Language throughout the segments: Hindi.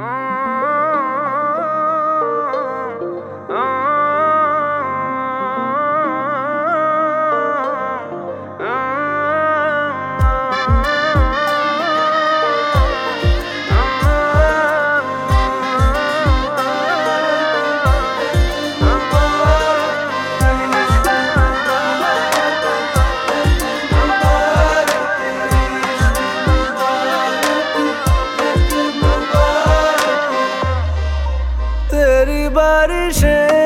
तेरी বারিশে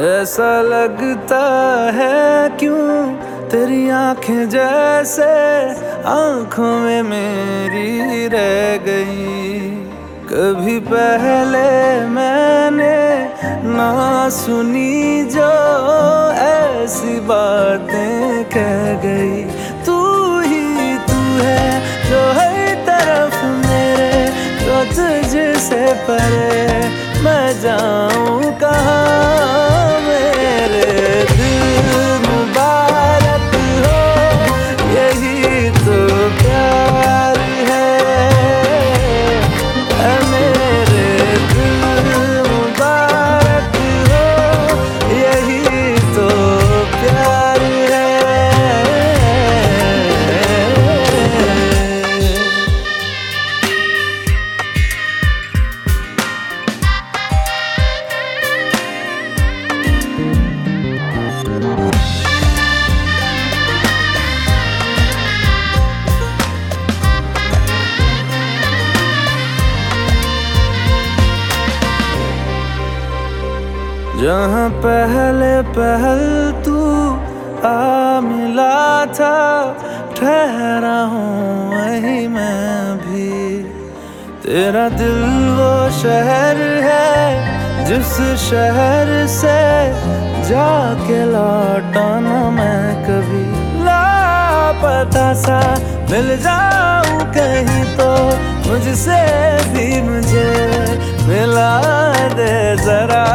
ऐसा लगता है क्यों? तेरी आँखें जैसे आँखों में मेरी रह गई। कभी पहले मैंने ना सुनी जो ऐसी बातें कह गई। तू ही तू है जो हर तरफ़ मेरे तो तुझसे परे मैं जाऊँ कहाँ? जहाँ पहले पहल तू आ मिला था, ठहरा हूँ वही मैं भी। तेरा दिल वो शहर है, जिस शहर से जाके लौटा ना मैं कभी लापता सा। मिल जाऊँ कहीं तो मुझसे भी मुझे मिला दे जरा।